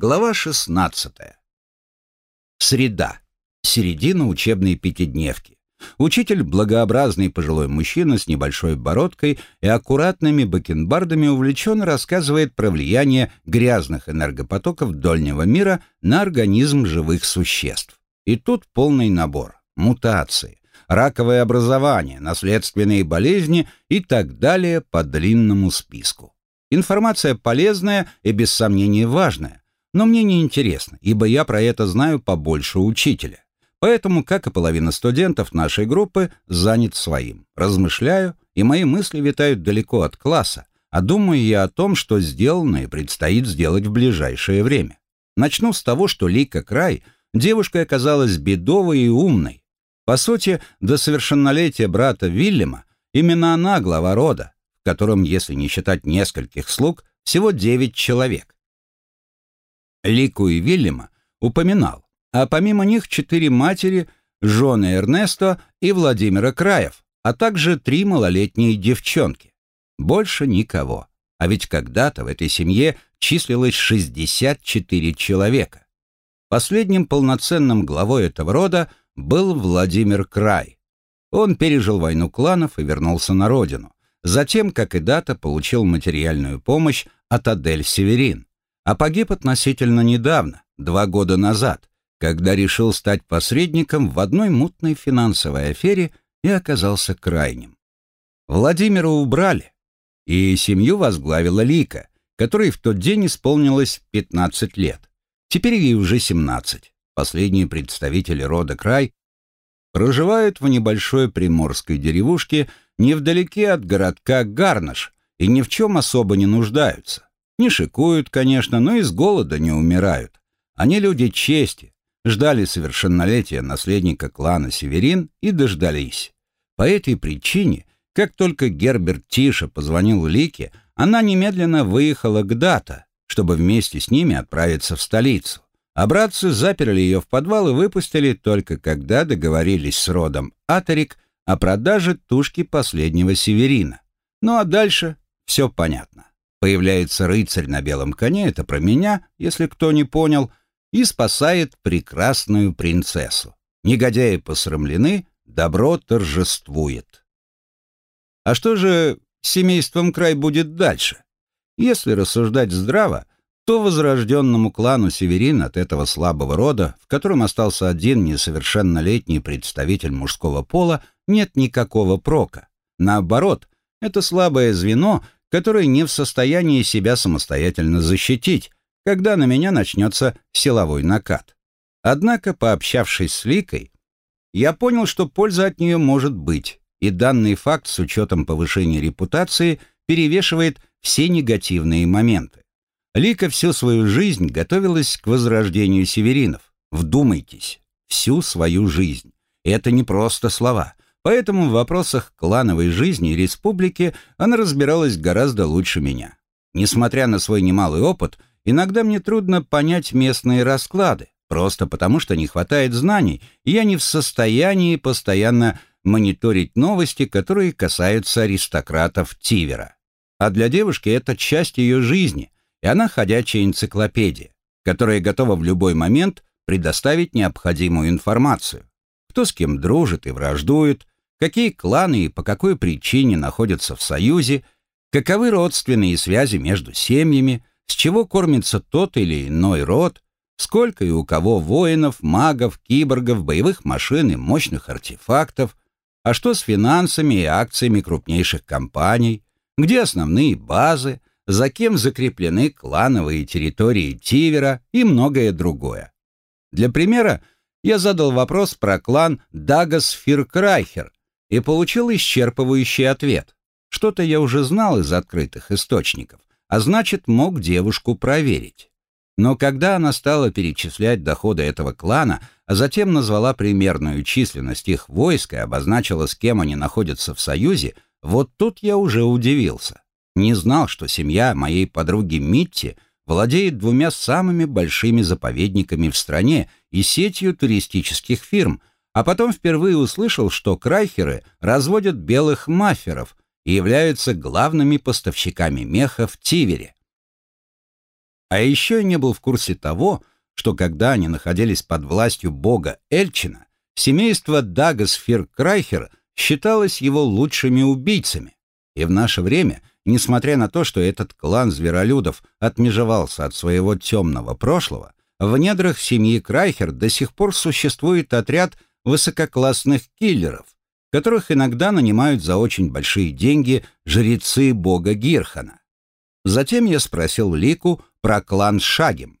Глава 16. Среда. Середина учебной пятидневки. Учитель, благообразный пожилой мужчина с небольшой бородкой и аккуратными бакенбардами, увлеченно рассказывает про влияние грязных энергопотоков дольнего мира на организм живых существ. И тут полный набор. Мутации, раковое образование, наследственные болезни и так далее по длинному списку. Информация полезная и без сомнения важная, но мне не интересно, ибо я про это знаю побольше учителя. Поэтому, как и половина студентов нашей группы, занят своим. Размышляю, и мои мысли витают далеко от класса, а думаю я о том, что сделано и предстоит сделать в ближайшее время. Начну с того, что Лика Край девушкой оказалась бедовой и умной. По сути, до совершеннолетия брата Вильяма именно она глава рода, в котором, если не считать нескольких слуг, всего девять человек. Лику и Вильяма упоминал, а помимо них четыре матери, жены Эрнесто и Владимира Краев, а также три малолетние девчонки. Больше никого. А ведь когда-то в этой семье числилось 64 человека. Последним полноценным главой этого рода был Владимир Край. Он пережил войну кланов и вернулся на родину. Затем, как и дата, получил материальную помощь от Адель Северин а погиб относительно недавно, два года назад, когда решил стать посредником в одной мутной финансовой афере и оказался крайним. Владимира убрали, и семью возглавила Лика, которой в тот день исполнилось 15 лет. Теперь ей уже 17. Последние представители рода Край проживают в небольшой приморской деревушке невдалеке от городка Гарнаш и ни в чем особо не нуждаются. Не шикуют, конечно, но и с голода не умирают. Они люди чести, ждали совершеннолетия наследника клана Северин и дождались. По этой причине, как только Герберт Тиша позвонил Лике, она немедленно выехала к Дата, чтобы вместе с ними отправиться в столицу. А братцы заперли ее в подвал и выпустили только когда договорились с родом Аторик о продаже тушки последнего Северина. Ну а дальше все понятно. Появляется рыцарь на белом коне, это про меня, если кто не понял, и спасает прекрасную принцессу. Негодяи посрамлены, добро торжествует. А что же семейством край будет дальше? Если рассуждать здраво, то возрожденному клану Северин от этого слабого рода, в котором остался один несовершеннолетний представитель мужского пола, нет никакого прока. Наоборот, это слабое звено — который не в состоянии себя самостоятельно защитить, когда на меня начнется силовой накат. Однако, пообщавшись с Ликой, я понял, что польза от нее может быть, и данный факт с учетом повышения репутации перевешивает все негативные моменты. Лика всю свою жизнь готовилась к возрождению северинов. Вдумайтесь, всю свою жизнь. Это не просто слова. Поэтому в вопросах клановой жизни республики она разбиралась гораздо лучше меня. Несмотря на свой немалый опыт, иногда мне трудно понять местные расклады, просто потому что не хватает знаний, и я не в состоянии постоянно мониторить новости, которые касаются аристократов Тивера. А для девушки это часть ее жизни, и она ходячая энциклопедия, которая готова в любой момент предоставить необходимую информацию. Кто с кем дружит и враждует, какие кланы и по какой причине находятся в союзе, каковы родственные связи между семьями, с чего кормится тот или иной род, сколько и у кого воинов, магов, киборгов, боевых машин и мощных артефактов, а что с финансами и акциями крупнейших компаний, где основные базы, за кем закреплены клановые территории Тивера и многое другое. Для примера, я задал вопрос про клан Дагас Фиркрайхер, и получил исчерпывающий ответ. Что-то я уже знал из открытых источников, а значит, мог девушку проверить. Но когда она стала перечислять доходы этого клана, а затем назвала примерную численность их войск и обозначила, с кем они находятся в союзе, вот тут я уже удивился. Не знал, что семья моей подруги Митти владеет двумя самыми большими заповедниками в стране и сетью туристических фирм, а потом впервые услышал, что крайхеры разводят белых маферов и являются главными поставщиками меха в Тивере. А еще не был в курсе того, что когда они находились под властью бога Эльчина, семейство Дагасфир Крайхер считалось его лучшими убийцами. И в наше время, несмотря на то, что этот клан зверолюдов отмежевался от своего темного прошлого, в недрах семьи Крайхер до сих пор существует отряд высококлассных киллеров, которых иногда нанимают за очень большие деньги жрецы бога Гирхана. Затем я спросил Лику про клан Шагим,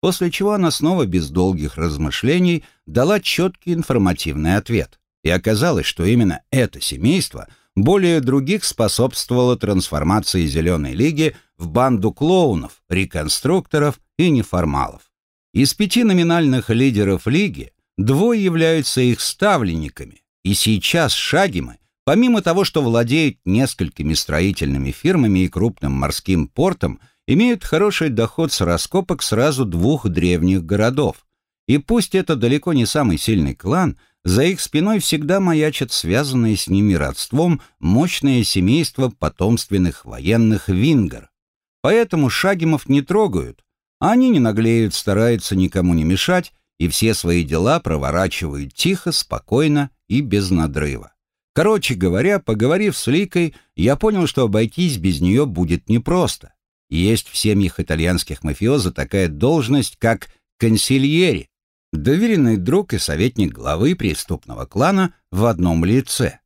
после чего она снова без долгих размышлений дала четкий информативный ответ. И оказалось, что именно это семейство более других способствовало трансформации Зеленой Лиги в банду клоунов, реконструкторов и неформалов. Из пяти номинальных лидеров Лиги двое являются их ставленниками, и сейчас Шагимы, помимо того, что владеют несколькими строительными фирмами и крупным морским портом, имеют хороший доход с раскопок сразу двух древних городов. И пусть это далеко не самый сильный клан, за их спиной всегда маячат связанные с ними родством мощное семейство потомственных военных вингер. Поэтому Шагимов не трогают, они не наглеют, стараются никому не мешать, и все свои дела проворачивают тихо, спокойно и без надрыва. Короче говоря, поговорив с Ликой, я понял, что обойтись без нее будет непросто. Есть в семьях итальянских мафиоза такая должность, как консильери, доверенный друг и советник главы преступного клана в одном лице.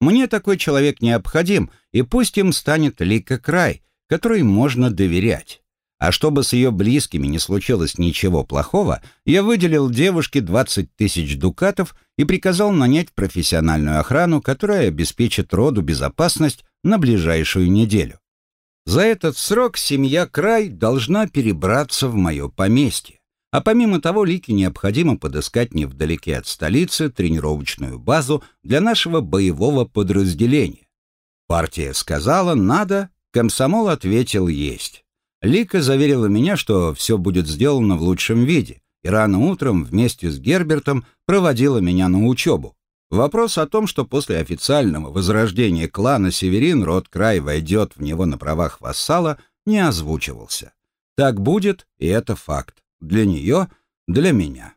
Мне такой человек необходим, и пусть им станет Лика Край, которой можно доверять. А чтобы с ее близкими не случилось ничего плохого, я выделил девушке 20 тысяч дукатов и приказал нанять профессиональную охрану, которая обеспечит роду безопасность на ближайшую неделю. За этот срок семья Край должна перебраться в мое поместье. А помимо того, Лике необходимо подыскать невдалеке от столицы тренировочную базу для нашего боевого подразделения. Партия сказала «надо», комсомол ответил «есть». Лика заверила меня, что все будет сделано в лучшем виде, и рано утром вместе с Гербертом проводила меня на учебу. Вопрос о том, что после официального возрождения клана Северин род Край войдет в него на правах вассала, не озвучивался. Так будет, и это факт. Для нее, для меня.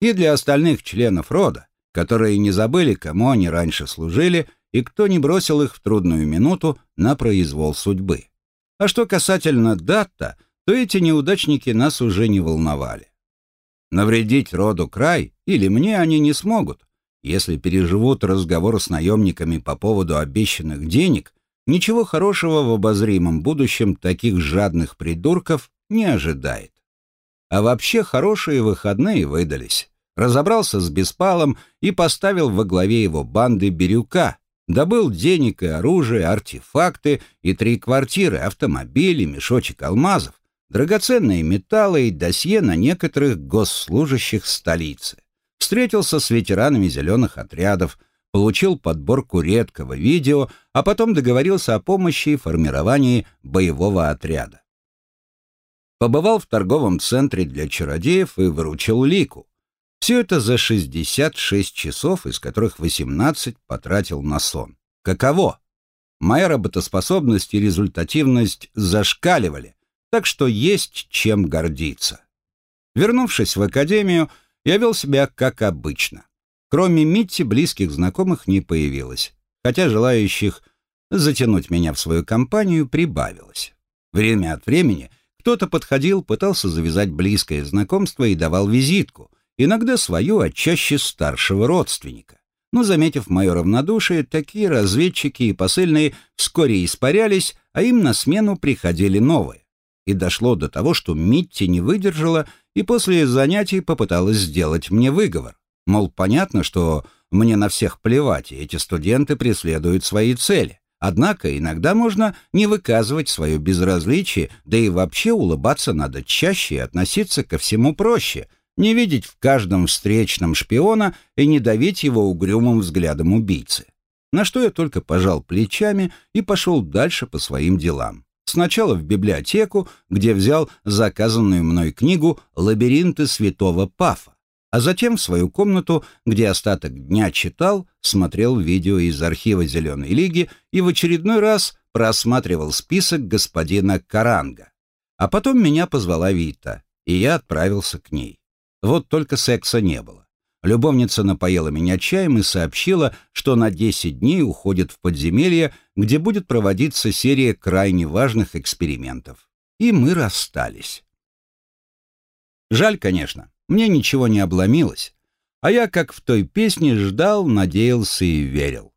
И для остальных членов рода, которые не забыли, кому они раньше служили, и кто не бросил их в трудную минуту на произвол судьбы. А что касательно дата, то эти неудачники нас уже не волновали. Навредить роду край или мне они не смогут. Если переживут разговор с наемниками по поводу обещанных денег, ничего хорошего в обозримом будущем таких жадных придурков не ожидает. А вообще хорошие выходные выдались. Разобрался с Беспалом и поставил во главе его банды Бирюка, Добыл денег и оружие, артефакты и три квартиры, автомобили, мешочек алмазов, драгоценные металлы и досье на некоторых госслужащих столицы. Встретился с ветеранами зеленых отрядов, получил подборку редкого видео, а потом договорился о помощи и формировании боевого отряда. Побывал в торговом центре для чародеев и выручил Лику. Все это за 66 часов, из которых 18 потратил на сон. Каково? Моя работоспособность и результативность зашкаливали, так что есть чем гордиться. Вернувшись в академию, я вел себя как обычно. Кроме Митти, близких знакомых не появилось, хотя желающих затянуть меня в свою компанию прибавилось. Время от времени кто-то подходил, пытался завязать близкое знакомство и давал визитку — иногда свою, а чаще старшего родственника. Но, заметив мое равнодушие, такие разведчики и посыльные вскоре испарялись, а им на смену приходили новые. И дошло до того, что Митти не выдержала и после занятий попыталась сделать мне выговор. Мол, понятно, что мне на всех плевать, и эти студенты преследуют свои цели. Однако иногда можно не выказывать свое безразличие, да и вообще улыбаться надо чаще и относиться ко всему проще, не видеть в каждом встречном шпиона и не давить его угрюмым взглядом убийцы. На что я только пожал плечами и пошел дальше по своим делам. Сначала в библиотеку, где взял заказанную мной книгу «Лабиринты святого Пафа», а затем в свою комнату, где остаток дня читал, смотрел видео из архива «Зеленой лиги» и в очередной раз просматривал список господина Каранга. А потом меня позвала Вита, и я отправился к ней. Вот только секса не было. Любовница напоила меня чаем и сообщила, что на 10 дней уходит в подземелье, где будет проводиться серия крайне важных экспериментов. И мы расстались. Жаль, конечно, мне ничего не обломилось. А я, как в той песне, ждал, надеялся и верил.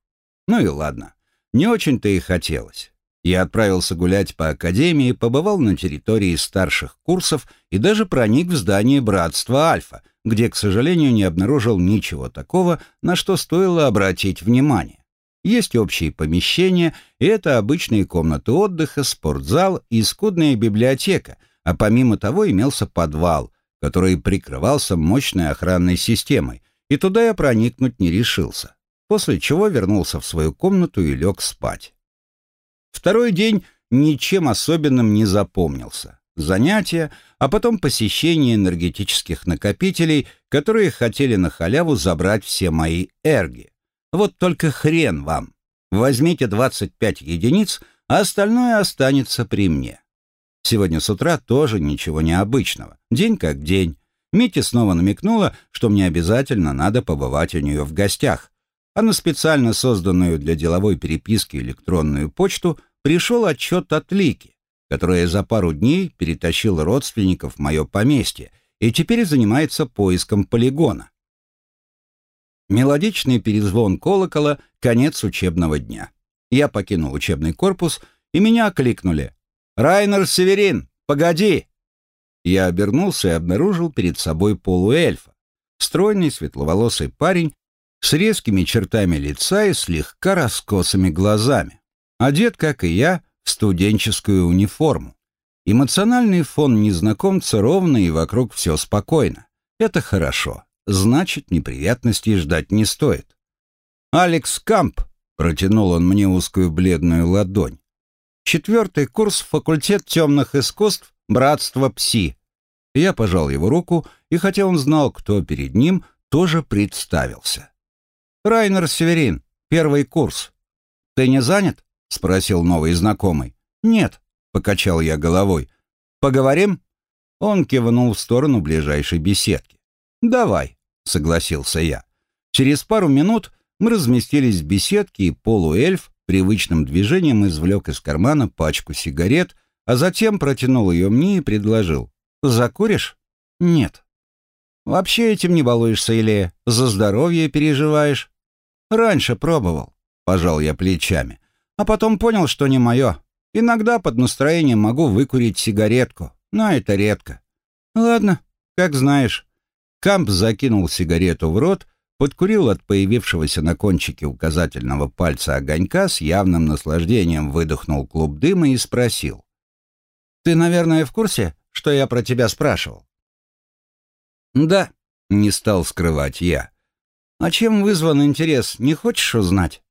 Ну и ладно, не очень-то и хотелось. Я отправился гулять по академии, побывал на территории старших курсов и даже проник в здание Братства Альфа, где, к сожалению, не обнаружил ничего такого, на что стоило обратить внимание. Есть общие помещения, и это обычные комнаты отдыха, спортзал и скудная библиотека, а помимо того имелся подвал, который прикрывался мощной охранной системой, и туда я проникнуть не решился, после чего вернулся в свою комнату и лег спать. Второй день ничем особенным не запомнился. Занятия, а потом посещение энергетических накопителей, которые хотели на халяву забрать все мои эрги. Вот только хрен вам. Возьмите 25 единиц, а остальное останется при мне. Сегодня с утра тоже ничего необычного. День как день. Митя снова намекнула, что мне обязательно надо побывать у нее в гостях. А на специально созданную для деловой переписки электронную почту пришел отчет от Лики, которая за пару дней перетащила родственников в мое поместье и теперь занимается поиском полигона. Мелодичный перезвон колокола — конец учебного дня. Я покинул учебный корпус, и меня окликнули. «Райнер Северин, погоди!» Я обернулся и обнаружил перед собой полуэльфа. Стройный светловолосый парень с резкими чертами лица и слегка раскосыми глазами. Одет, как и я, в студенческую униформу. Эмоциональный фон незнакомца ровный, и вокруг все спокойно. Это хорошо. Значит, неприятностей ждать не стоит. «Алекс Камп», — протянул он мне узкую бледную ладонь. Четвертый курс факультет темных искусств «Братство Пси». Я пожал его руку, и хотя он знал, кто перед ним, тоже представился. «Райнер Северин, первый курс. Ты не занят?» — спросил новый знакомый. «Нет», — покачал я головой. «Поговорим?» Он кивнул в сторону ближайшей беседки. «Давай», — согласился я. Через пару минут мы разместились в беседке, и полуэльф привычным движением извлек из кармана пачку сигарет, а затем протянул ее мне и предложил. «Закуришь?» «Нет». «Вообще этим не балуешься или за здоровье переживаешь?» «Раньше пробовал», — пожал я плечами, а потом понял, что не мое. Иногда под настроением могу выкурить сигаретку, но это редко. «Ладно, как знаешь». Камп закинул сигарету в рот подкурил от появившегося на кончике указательного пальца огонька, с явным наслаждением выдохнул клуб дыма и спросил. «Ты, наверное, в курсе, что я про тебя спрашивал?» «Да», — не стал скрывать я. «А чем вызван интерес, не хочешь узнать?»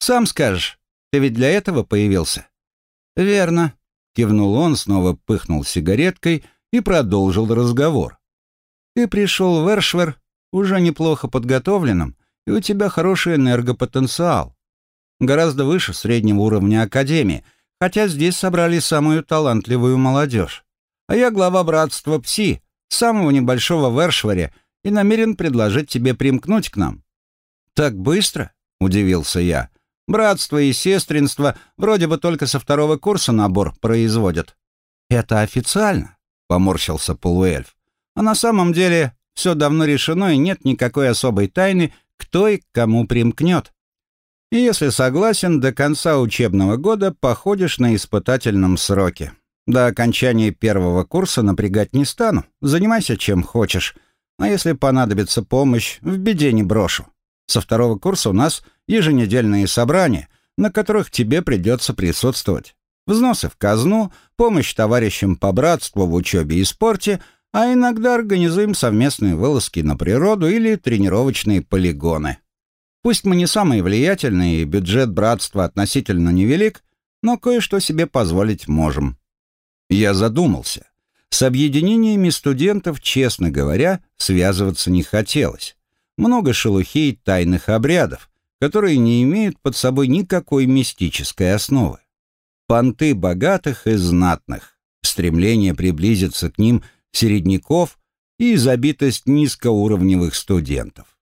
«Сам скажешь, ты ведь для этого появился?» «Верно», — кивнул он, снова пыхнул сигареткой и продолжил разговор. «Ты пришел в Эршвер уже неплохо подготовленным, и у тебя хороший энергопотенциал. Гораздо выше среднего уровня Академии, хотя здесь собрали самую талантливую молодежь. А я глава братства ПСИ, самого небольшого в Эршваре, и намерен предложить тебе примкнуть к нам». «Так быстро?» — удивился я. «Братство и сестринство вроде бы только со второго курса набор производят». «Это официально?» — поморщился полуэльф. «А на самом деле все давно решено, и нет никакой особой тайны, кто и к кому примкнет. И если согласен, до конца учебного года походишь на испытательном сроке. До окончания первого курса напрягать не стану, занимайся чем хочешь. А если понадобится помощь, в беде не брошу. Со второго курса у нас еженедельные собрания, на которых тебе придется присутствовать. Взносы в казну, помощь товарищам по братству в учебе и спорте — а иногда организуем совместные вылазки на природу или тренировочные полигоны. Пусть мы не самые влиятельные и бюджет братства относительно невелик, но кое-что себе позволить можем. Я задумался. С объединениями студентов, честно говоря, связываться не хотелось. Много шелухи и тайных обрядов, которые не имеют под собой никакой мистической основы. Понты богатых и знатных. стремление приблизиться к ним середняков и забитость низкоуровневых студентов.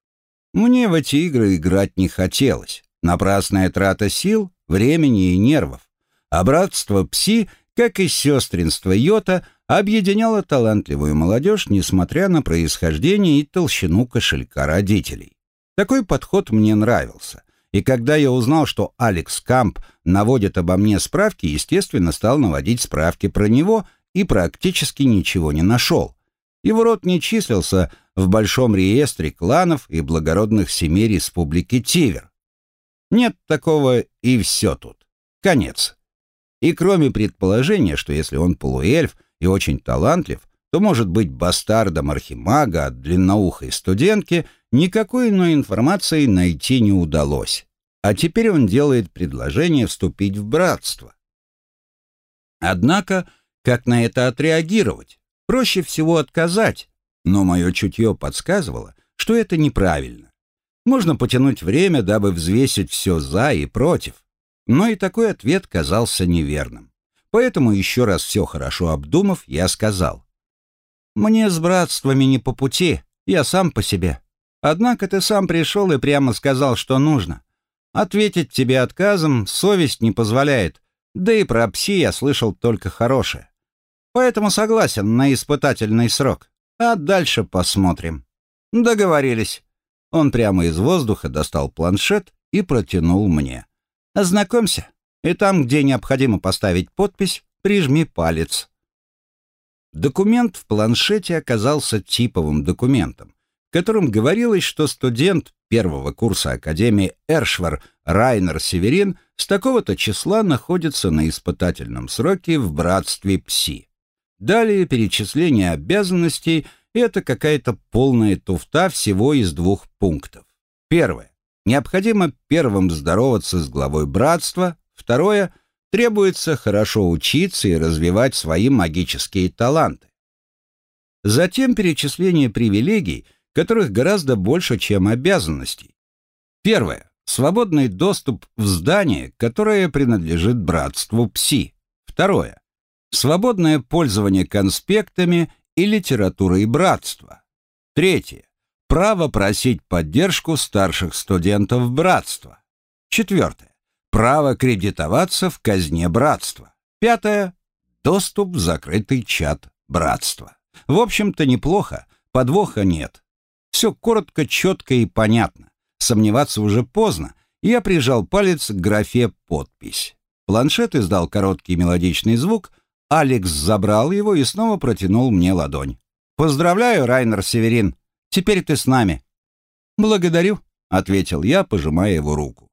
Мне в эти игры играть не хотелось. Напрасная трата сил, времени и нервов. А братство Пси, как и сестринство Йота, объединяло талантливую молодежь, несмотря на происхождение и толщину кошелька родителей. Такой подход мне нравился. И когда я узнал, что Алекс Камп наводит обо мне справки, естественно, стал наводить справки про него и практически ничего не нашел. Его род не числился в большом реестре кланов и благородных семей Республики Тивер. Нет такого и все тут. Конец. И кроме предположения, что если он полуэльф и очень талантлив, то может быть бастардом архимага от длинноухой студентки, никакой иной информации найти не удалось. А теперь он делает предложение вступить в братство. Однако, как на это отреагировать? Проще всего отказать, но мое чутье подсказывало, что это неправильно. Можно потянуть время, дабы взвесить все «за» и «против». Но и такой ответ казался неверным. Поэтому, еще раз все хорошо обдумав, я сказал. «Мне с братствами не по пути, я сам по себе. Однако ты сам пришел и прямо сказал, что нужно. Ответить тебе отказом совесть не позволяет, да и про пси я слышал только хорошее. Поэтому согласен на испытательный срок. А дальше посмотрим. Договорились. Он прямо из воздуха достал планшет и протянул мне. Ознакомься. И там, где необходимо поставить подпись, прижми палец. Документ в планшете оказался типовым документом, в котором говорилось, что студент первого курса Академии Эршвар Райнер Северин с такого-то числа находится на испытательном сроке в братстве ПСИ. Далее перечисление обязанностей – это какая-то полная туфта всего из двух пунктов. Первое. Необходимо первым здороваться с главой братства. Второе. Требуется хорошо учиться и развивать свои магические таланты. Затем перечисление привилегий, которых гораздо больше, чем обязанностей. Первое. Свободный доступ в здание, которое принадлежит братству ПСИ. Второе свободное пользование конспектами и литературой братства. Третье. Право просить поддержку старших студентов братства. Четвертое. Право кредитоваться в казне братства. Пятое. Доступ в закрытый чат братства. В общем-то, неплохо, подвоха нет. Все коротко, четко и понятно. Сомневаться уже поздно, я прижал палец к графе «Подпись». Планшет издал короткий мелодичный звук, Алекс забрал его и снова протянул мне ладонь. «Поздравляю, Райнер Северин. Теперь ты с нами». «Благодарю», — ответил я, пожимая его руку.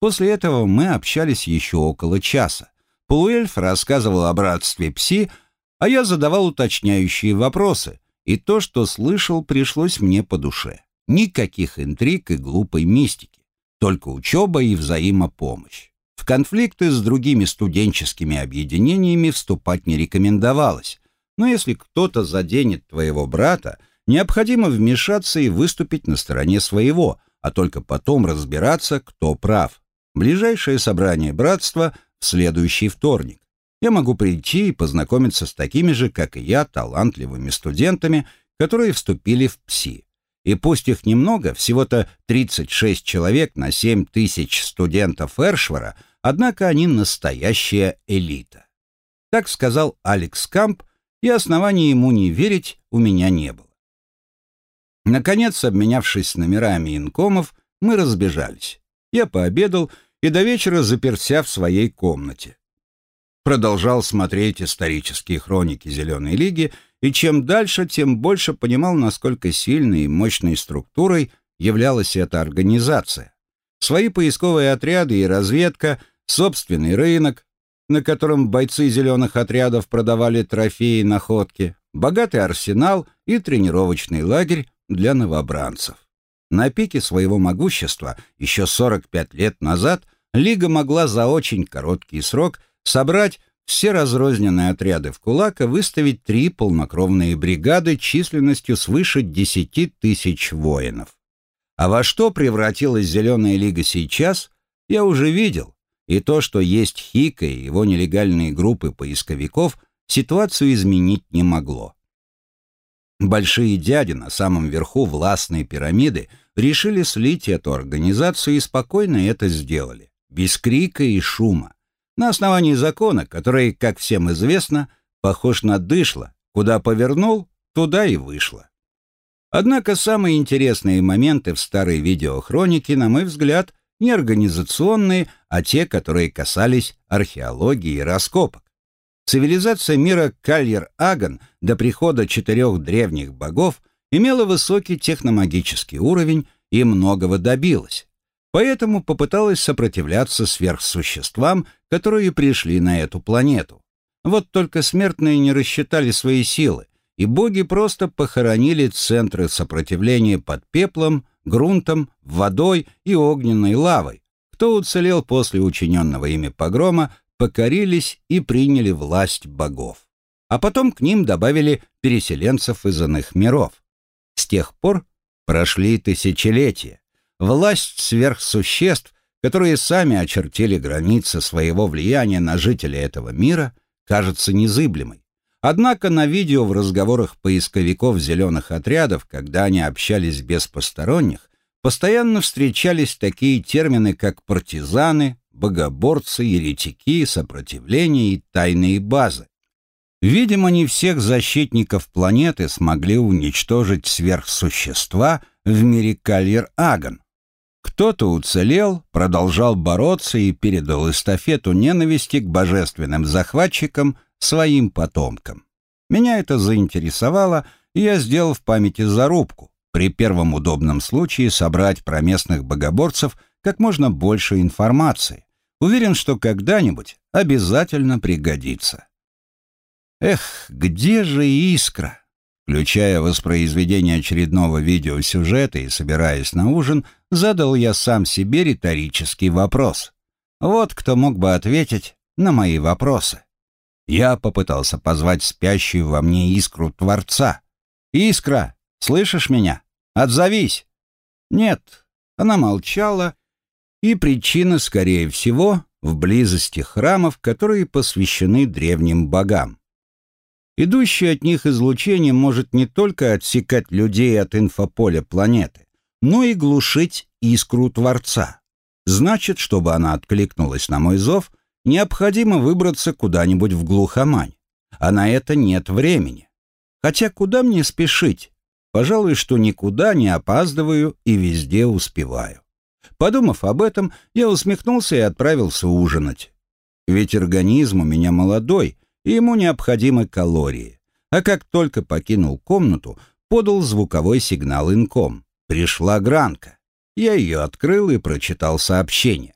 После этого мы общались еще около часа. Полуэльф рассказывал о братстве Пси, а я задавал уточняющие вопросы, и то, что слышал, пришлось мне по душе. Никаких интриг и глупой мистики, только учеба и взаимопомощь. В конфликты с другими студенческими объединениями вступать не рекомендовалось, но если кто-то заденет твоего брата, необходимо вмешаться и выступить на стороне своего, а только потом разбираться, кто прав. Ближайшее собрание братства в следующий вторник. Я могу прийти и познакомиться с такими же, как и я, талантливыми студентами, которые вступили в ПСИ. И пусть их немного, всего-то 36 человек на 7 тысяч студентов Эршвара, однако они настоящая элита. Так сказал Алекс Камп, и оснований ему не верить у меня не было. Наконец, обменявшись номерами инкомов, мы разбежались. Я пообедал и до вечера заперся в своей комнате. Продолжал смотреть исторические хроники Зеленой Лиги и чем дальше, тем больше понимал, насколько сильной и мощной структурой являлась эта организация. Свои поисковые отряды и разведка, собственный рынок, на котором бойцы зеленых отрядов продавали трофеи и находки, богатый арсенал и тренировочный лагерь для новобранцев. На пике своего могущества еще 45 лет назад Лига могла за очень короткий срок собрать все разрозненные отряды в кулак и выставить три полнокровные бригады численностью свыше 10 тысяч воинов. А во что превратилась Зеленая Лига сейчас, я уже видел, и то, что есть Хика и его нелегальные группы поисковиков, ситуацию изменить не могло. Большие дяди на самом верху властной пирамиды решили слить эту организацию и спокойно это сделали, без крика и шума, на основании закона, который, как всем известно, похож на дышло, куда повернул, туда и вышло. Однако самые интересные моменты в старой видеохронике, на мой взгляд, не организационные, а те, которые касались археологии и раскопок. Цивилизация мира Кальер-Аган до прихода четырех древних богов имела высокий техномагический уровень и многого добилась. Поэтому попыталась сопротивляться сверхсуществам, которые пришли на эту планету. Вот только смертные не рассчитали свои силы, и боги просто похоронили центры сопротивления под пеплом, грунтом, водой и огненной лавой. Кто уцелел после учиненного ими погрома, покорились и приняли власть богов. А потом к ним добавили переселенцев из иных миров. С тех пор прошли тысячелетия. Власть сверхсуществ, которые сами очертили границы своего влияния на жителей этого мира, кажется незыблемой. Однако на видео в разговорах поисковиков зеленых отрядов, когда они общались без посторонних, постоянно встречались такие термины, как партизаны, богоборцы, еретики, сопротивление и тайные базы. Видимо, не всех защитников планеты смогли уничтожить сверхсущества в мире Кальер-Аган. Кто-то уцелел, продолжал бороться и передал эстафету ненависти к божественным захватчикам – своим потомкам. Меня это заинтересовало, и я сделал в памяти зарубку при первом удобном случае собрать про местных богоборцев как можно больше информации. Уверен, что когда-нибудь обязательно пригодится. Эх, где же искра? Включая воспроизведение очередного видеосюжета и собираясь на ужин, задал я сам себе риторический вопрос. Вот кто мог бы ответить на мои вопросы. Я попытался позвать спящую во мне искру Творца. «Искра, слышишь меня? Отзовись!» Нет, она молчала, и причина, скорее всего, в близости храмов, которые посвящены древним богам. Идущее от них излучение может не только отсекать людей от инфополя планеты, но и глушить искру Творца. Значит, чтобы она откликнулась на мой зов, необходимо выбраться куда-нибудь в глухомань, а на это нет времени. Хотя куда мне спешить? Пожалуй, что никуда не опаздываю и везде успеваю. Подумав об этом, я усмехнулся и отправился ужинать. Ведь организм у меня молодой, и ему необходимы калории. А как только покинул комнату, подал звуковой сигнал инком. Пришла гранка. Я ее открыл и прочитал сообщение.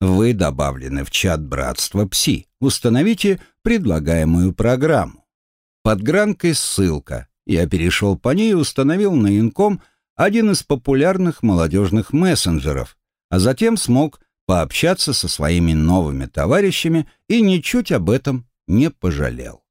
Вы добавлены в чат Братства ПСИ. Установите предлагаемую программу. Под гранкой ссылка. Я перешел по ней и установил на Инком один из популярных молодежных мессенджеров, а затем смог пообщаться со своими новыми товарищами и ничуть об этом не пожалел.